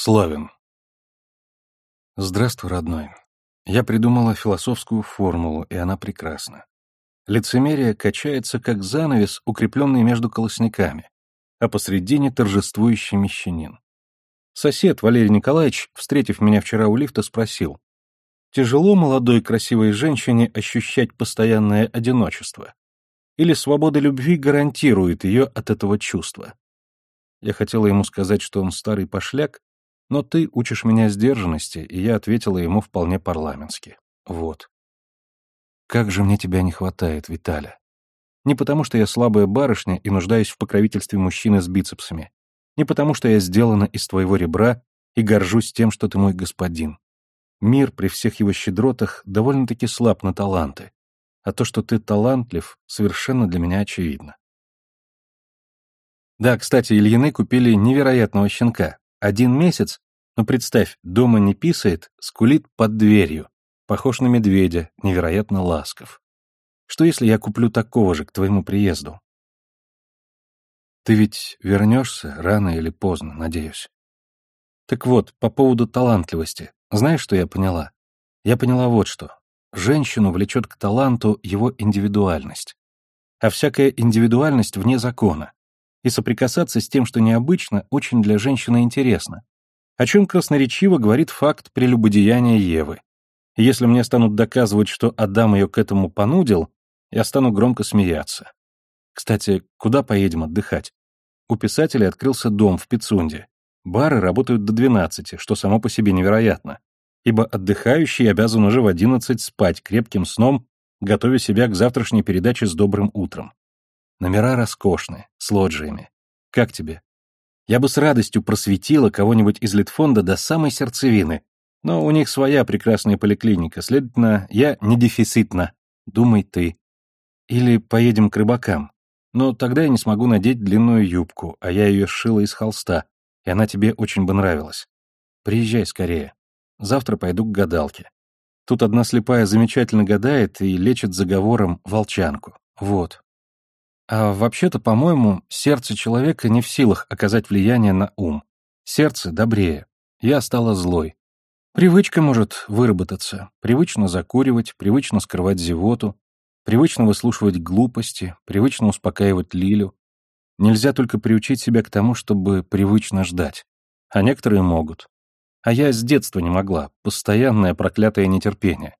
Славин. Здравствуй, родной. Я придумала философскую формулу, и она прекрасна. Лицемерие качается, как занавес, укрепленный между колосниками, а посредине торжествующий мещанин. Сосед Валерий Николаевич, встретив меня вчера у лифта, спросил, «Тяжело молодой красивой женщине ощущать постоянное одиночество? Или свобода любви гарантирует ее от этого чувства?» Я хотела ему сказать, что он старый пошляк, но ты учишь меня сдержанности, и я ответила ему вполне парламентски. Вот. Как же мне тебя не хватает, Виталя. Не потому, что я слабая барышня и нуждаюсь в покровительстве мужчины с бицепсами. Не потому, что я сделана из твоего ребра и горжусь тем, что ты мой господин. Мир при всех его щедротах довольно-таки слаб на таланты. А то, что ты талантлив, совершенно для меня очевидно. Да, кстати, Ильины купили невероятного щенка, один месяц, но представь, дома не писает, скулит под дверью, похож на медведя, невероятно ласков. Что если я куплю такого же к твоему приезду? Ты ведь вернешься рано или поздно, надеюсь. Так вот, по поводу талантливости. Знаешь, что я поняла? Я поняла вот что. Женщину влечет к таланту его индивидуальность. А всякая индивидуальность вне закона и соприкасаться с тем, что необычно, очень для женщины интересно. О чем красноречиво говорит факт прелюбодеяния Евы. Если мне станут доказывать, что Адам ее к этому понудил, я стану громко смеяться. Кстати, куда поедем отдыхать? У писателей открылся дом в Пицунде. Бары работают до 12, что само по себе невероятно, ибо отдыхающий обязан уже в 11 спать крепким сном, готовя себя к завтрашней передаче с добрым утром. Номера роскошные, с лоджиями. Как тебе? Я бы с радостью просветила кого-нибудь из Литфонда до самой сердцевины, но у них своя прекрасная поликлиника, следовательно, я не дефицитна. Думай ты. Или поедем к рыбакам. Но тогда я не смогу надеть длинную юбку, а я ее сшила из холста, и она тебе очень бы нравилась. Приезжай скорее. Завтра пойду к гадалке. Тут одна слепая замечательно гадает и лечит заговором волчанку. Вот. А вообще-то, по-моему, сердце человека не в силах оказать влияние на ум. Сердце добрее. Я стала злой. Привычка может выработаться. Привычно закуривать, привычно скрывать зевоту, привычно выслушивать глупости, привычно успокаивать Лилю. Нельзя только приучить себя к тому, чтобы привычно ждать. А некоторые могут. А я с детства не могла. Постоянное проклятое нетерпение.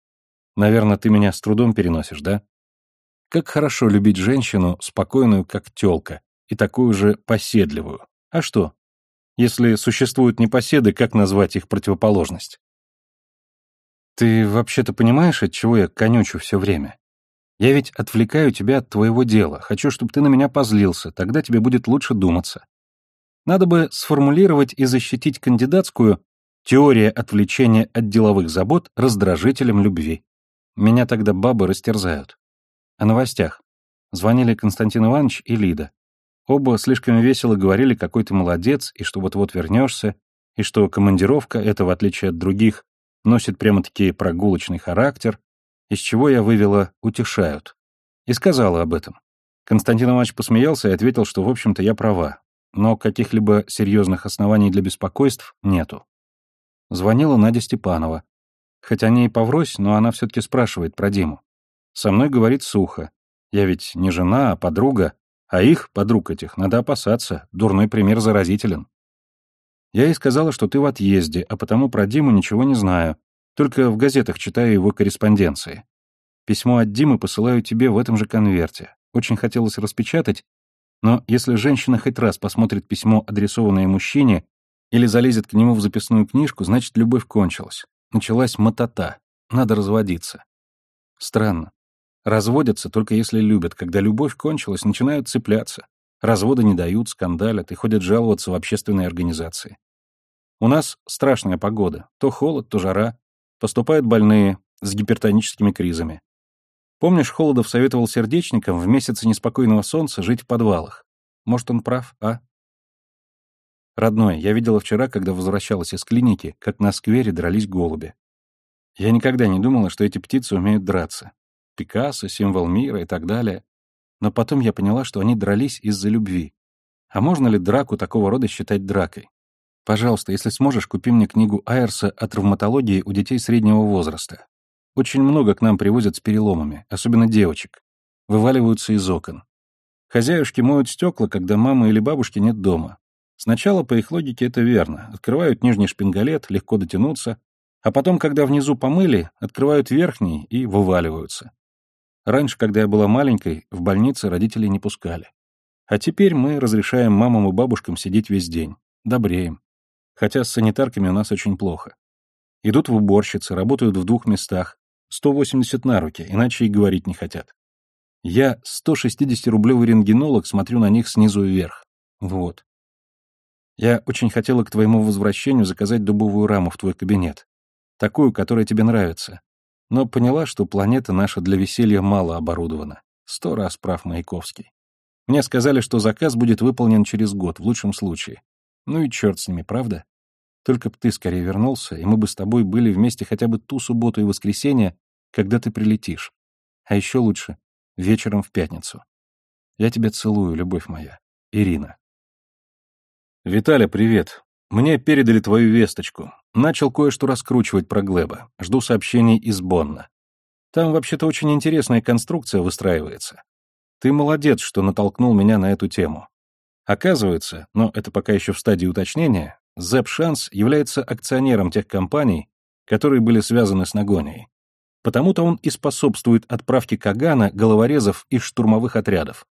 Наверное, ты меня с трудом переносишь, да? Как хорошо любить женщину, спокойную, как тёлка, и такую же поседливую. А что? Если существуют непоседы, как назвать их противоположность? Ты вообще-то понимаешь, от чего я конючу все время? Я ведь отвлекаю тебя от твоего дела, хочу, чтобы ты на меня позлился, тогда тебе будет лучше думаться. Надо бы сформулировать и защитить кандидатскую «Теория отвлечения от деловых забот раздражителем любви». Меня тогда бабы растерзают. О новостях. Звонили Константин Иванович и Лида. Оба слишком весело говорили, какой ты молодец, и что вот-вот вернешься, и что командировка, это, в отличие от других, носит прямо-таки прогулочный характер, из чего я вывела «утешают». И сказала об этом. Константин Иванович посмеялся и ответил, что, в общем-то, я права, но каких-либо серьезных оснований для беспокойств нету. Звонила Надя Степанова. Хоть они и поврось, но она все-таки спрашивает про Диму. Со мной говорит сухо. Я ведь не жена, а подруга, а их, подруг этих, надо опасаться, дурной пример заразителен. Я ей сказала, что ты в отъезде, а потому про Диму ничего не знаю, только в газетах читаю его корреспонденции. Письмо от Димы посылаю тебе в этом же конверте. Очень хотелось распечатать, но если женщина хоть раз посмотрит письмо, адресованное мужчине, или залезет к нему в записную книжку, значит, любовь кончилась. Началась мотота. Надо разводиться. Странно. Разводятся только если любят, когда любовь кончилась, начинают цепляться. Разводы не дают, скандалят и ходят жаловаться в общественные организации. У нас страшная погода. То холод, то жара. Поступают больные с гипертоническими кризами. Помнишь, Холодов советовал сердечникам в месяцы неспокойного солнца жить в подвалах? Может, он прав, а? Родной, я видела вчера, когда возвращалась из клиники, как на сквере дрались голуби. Я никогда не думала, что эти птицы умеют драться. Пикассо, символ мира и так далее. Но потом я поняла, что они дрались из-за любви. А можно ли драку такого рода считать дракой? Пожалуйста, если сможешь, купи мне книгу Айерса о травматологии у детей среднего возраста. Очень много к нам привозят с переломами, особенно девочек. Вываливаются из окон. Хозяюшки моют стекла, когда мамы или бабушки нет дома. Сначала, по их логике, это верно. Открывают нижний шпингалет, легко дотянуться, а потом, когда внизу помыли, открывают верхний и вываливаются. Раньше, когда я была маленькой, в больнице родители не пускали. А теперь мы разрешаем мамам и бабушкам сидеть весь день. Добреем. Хотя с санитарками у нас очень плохо. Идут в уборщицы, работают в двух местах, 180 на руки, иначе и говорить не хотят. Я 160-рублевый рентгенолог, смотрю на них снизу вверх. Вот. Я очень хотела к твоему возвращению заказать дубовую раму в твой кабинет. Такую, которая тебе нравится. Но поняла, что планета наша для веселья мало оборудована. Сто раз прав Маяковский. Мне сказали, что заказ будет выполнен через год, в лучшем случае. Ну и черт с ними, правда? Только б ты скорее вернулся, и мы бы с тобой были вместе хотя бы ту субботу и воскресенье, когда ты прилетишь. А еще лучше — вечером в пятницу. Я тебя целую, любовь моя. Ирина. Виталя, привет. Мне передали твою весточку. Начал кое-что раскручивать про Глеба. Жду сообщений из Бонна. Там вообще-то очень интересная конструкция выстраивается. Ты молодец, что натолкнул меня на эту тему. Оказывается, но это пока еще в стадии уточнения, Зэп Шанс является акционером тех компаний, которые были связаны с Нагонией. Потому-то он и способствует отправке Кагана, головорезов и штурмовых отрядов.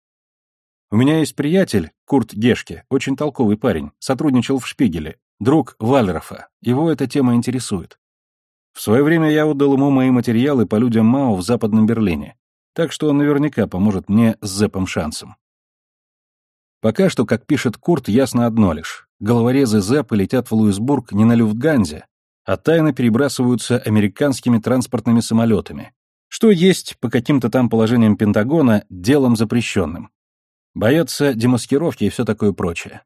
У меня есть приятель, Курт Гешке, очень толковый парень, сотрудничал в Шпигеле, друг Валерофа, его эта тема интересует. В свое время я отдал ему мои материалы по людям Мао в Западном Берлине, так что он наверняка поможет мне с Зепом шансом. Пока что, как пишет Курт, ясно одно лишь. Головорезы Зепа летят в Луисбург не на Люфтганзе, а тайно перебрасываются американскими транспортными самолетами, что есть, по каким-то там положениям Пентагона, делом запрещенным. Боятся демаскировки и все такое прочее.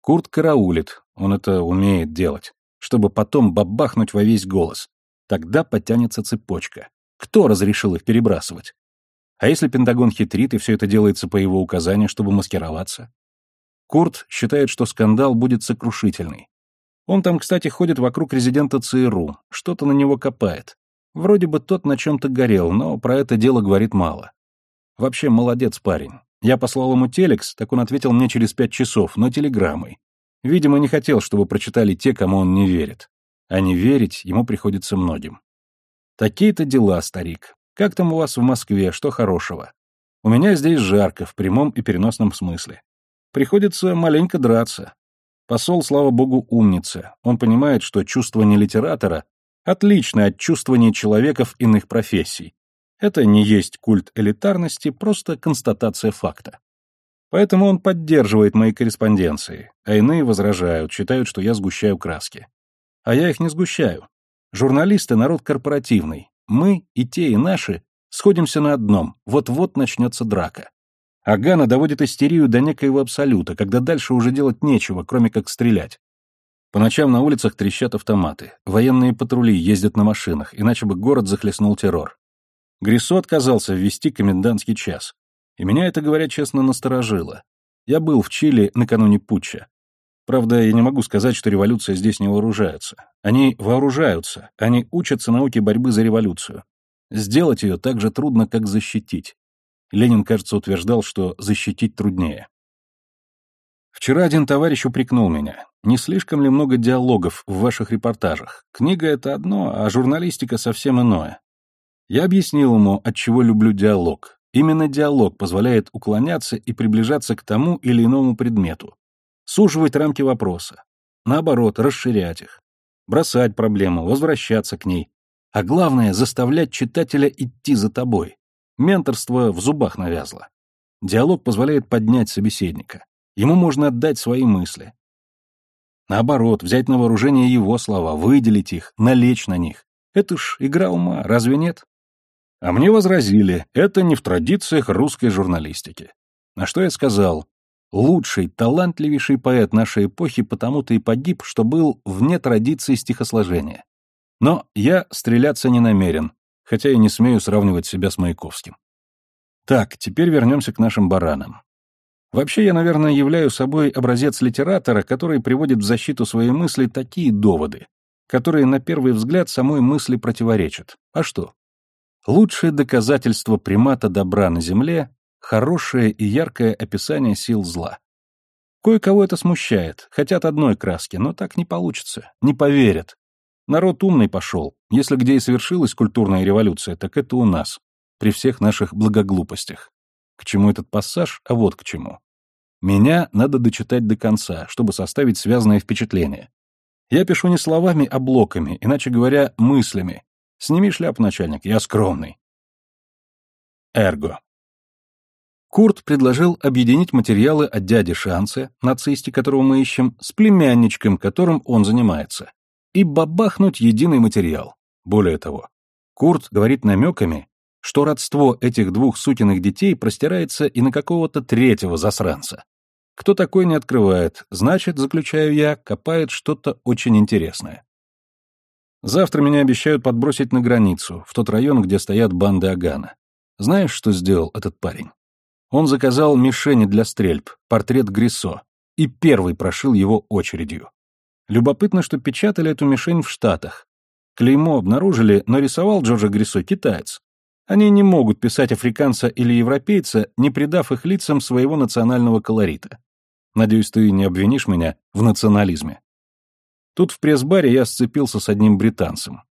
Курт караулит, он это умеет делать, чтобы потом бабахнуть во весь голос. Тогда потянется цепочка. Кто разрешил их перебрасывать? А если Пентагон хитрит, и все это делается по его указанию, чтобы маскироваться? Курт считает, что скандал будет сокрушительный. Он там, кстати, ходит вокруг резидента ЦРУ, что-то на него копает. Вроде бы тот на чем-то горел, но про это дело говорит мало. Вообще молодец парень. Я послал ему телекс, так он ответил мне через пять часов, но телеграммой. Видимо, не хотел, чтобы прочитали те, кому он не верит. А не верить ему приходится многим. Такие-то дела, старик. Как там у вас в Москве, что хорошего? У меня здесь жарко, в прямом и переносном смысле. Приходится маленько драться. Посол, слава богу, умница. Он понимает, что чувствование литератора отлично от чувствования человеков иных профессий. Это не есть культ элитарности, просто констатация факта. Поэтому он поддерживает мои корреспонденции, а иные возражают, считают, что я сгущаю краски. А я их не сгущаю. Журналисты — народ корпоративный. Мы, и те, и наши, сходимся на одном. Вот-вот начнется драка. Агана доводит истерию до некоего абсолюта, когда дальше уже делать нечего, кроме как стрелять. По ночам на улицах трещат автоматы, военные патрули ездят на машинах, иначе бы город захлестнул террор. Грисо отказался ввести комендантский час. И меня это, говоря честно, насторожило. Я был в Чили накануне путча. Правда, я не могу сказать, что революция здесь не вооружается. Они вооружаются, они учатся науке борьбы за революцию. Сделать ее так же трудно, как защитить. Ленин, кажется, утверждал, что защитить труднее. Вчера один товарищ упрекнул меня. Не слишком ли много диалогов в ваших репортажах? Книга — это одно, а журналистика — совсем иное. Я объяснил ему, от чего люблю диалог. Именно диалог позволяет уклоняться и приближаться к тому или иному предмету, суживать рамки вопроса, наоборот, расширять их, бросать проблему, возвращаться к ней, а главное — заставлять читателя идти за тобой. Менторство в зубах навязло. Диалог позволяет поднять собеседника. Ему можно отдать свои мысли. Наоборот, взять на вооружение его слова, выделить их, налечь на них. Это ж игра ума, разве нет? А мне возразили, это не в традициях русской журналистики. На что я сказал, лучший, талантливейший поэт нашей эпохи потому-то и погиб, что был вне традиции стихосложения. Но я стреляться не намерен, хотя и не смею сравнивать себя с Маяковским. Так, теперь вернемся к нашим баранам. Вообще, я, наверное, являю собой образец литератора, который приводит в защиту своей мысли такие доводы, которые на первый взгляд самой мысли противоречат. А что? Лучшее доказательство примата добра на Земле — хорошее и яркое описание сил зла. Кое-кого это смущает, хотят одной краски, но так не получится, не поверят. Народ умный пошел, если где и совершилась культурная революция, так это у нас, при всех наших благоглупостях. К чему этот пассаж, а вот к чему. Меня надо дочитать до конца, чтобы составить связанное впечатление. Я пишу не словами, а блоками, иначе говоря, мыслями. Сними шляпу, начальник, я скромный. Эрго. Курт предложил объединить материалы от дяди Шанце, нацисте, которого мы ищем, с племянничком, которым он занимается, и бабахнуть единый материал. Более того, Курт говорит намеками, что родство этих двух сукиных детей простирается и на какого-то третьего засранца. Кто такой не открывает, значит, заключаю я, копает что-то очень интересное. Завтра меня обещают подбросить на границу, в тот район, где стоят банды Агана. Знаешь, что сделал этот парень? Он заказал мишени для стрельб, портрет Грисо, и первый прошил его очередью. Любопытно, что печатали эту мишень в Штатах. Клеймо обнаружили, но рисовал Джорджа Грисо китаец. Они не могут писать африканца или европейца, не придав их лицам своего национального колорита. Надеюсь, ты не обвинишь меня в национализме. Тут в пресс-баре я сцепился с одним британцем.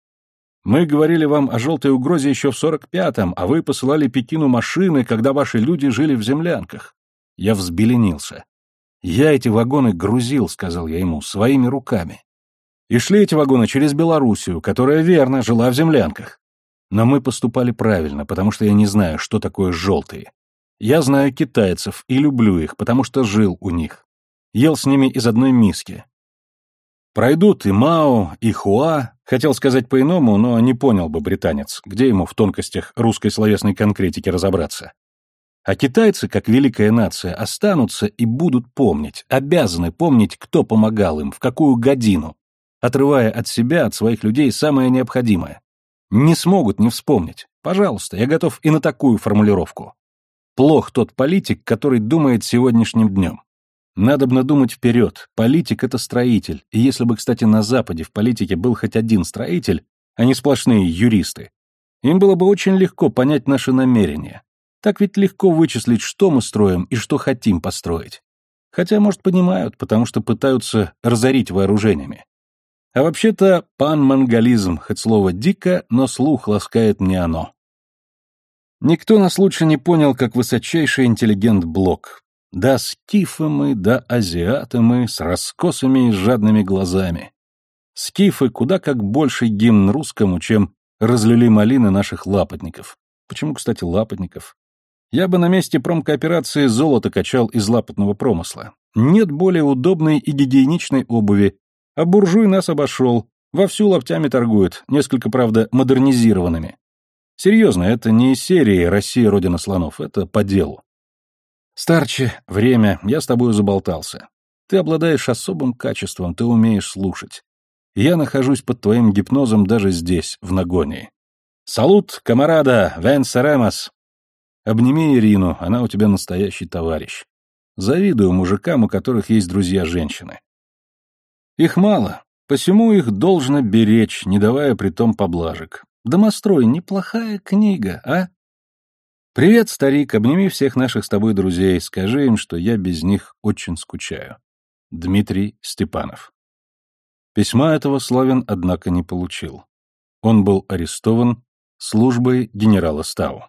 Мы говорили вам о желтой угрозе еще в 45-м, а вы посылали Пекину машины, когда ваши люди жили в землянках. Я взбеленился. Я эти вагоны грузил, сказал я ему, своими руками. И шли эти вагоны через Белоруссию, которая, верно, жила в землянках. Но мы поступали правильно, потому что я не знаю, что такое желтые. Я знаю китайцев и люблю их, потому что жил у них. Ел с ними из одной миски. Пройдут и Мао, и Хуа, хотел сказать по-иному, но не понял бы британец, где ему в тонкостях русской словесной конкретики разобраться. А китайцы, как великая нация, останутся и будут помнить, обязаны помнить, кто помогал им, в какую годину, отрывая от себя, от своих людей самое необходимое. Не смогут не вспомнить. Пожалуйста, я готов и на такую формулировку. Плох тот политик, который думает сегодняшним днем. Надобно думать вперед. Политик — это строитель. И если бы, кстати, на Западе в политике был хоть один строитель, а не сплошные юристы, им было бы очень легко понять наши намерения. Так ведь легко вычислить, что мы строим и что хотим построить. Хотя, может, понимают, потому что пытаются разорить вооружениями. А вообще-то пан-монголизм, хоть слово дико, но слух ласкает мне оно. Никто нас лучше не понял, как высочайший интеллигент Блок. Да скифы мы, да азиаты мы, с раскосыми и жадными глазами. Скифы куда как больше гимн русскому, чем разлили малины наших лапотников. Почему, кстати, лапотников? Я бы на месте промкооперации золото качал из лапотного промысла. Нет более удобной и гигиеничной обуви, а буржуй нас обошел, вовсю лаптями торгует, несколько, правда, модернизированными. Серьезно, это не из серии «Россия – родина слонов», это по делу. Старче, время, я с тобою заболтался. Ты обладаешь особым качеством, ты умеешь слушать. Я нахожусь под твоим гипнозом даже здесь, в Нагонии. Салут, камарада, вен серемас. Обними Ирину, она у тебя настоящий товарищ. Завидую мужикам, у которых есть друзья-женщины. Их мало, посему их должно беречь, не давая притом поблажек. Домострой — неплохая книга, а? Привет, старик, обними всех наших с тобой друзей, скажи им, что я без них очень скучаю. Дмитрий Степанов. Письма этого Славин, однако, не получил. Он был арестован службой генерала Стау.